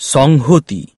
সংহতি